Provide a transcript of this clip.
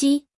ち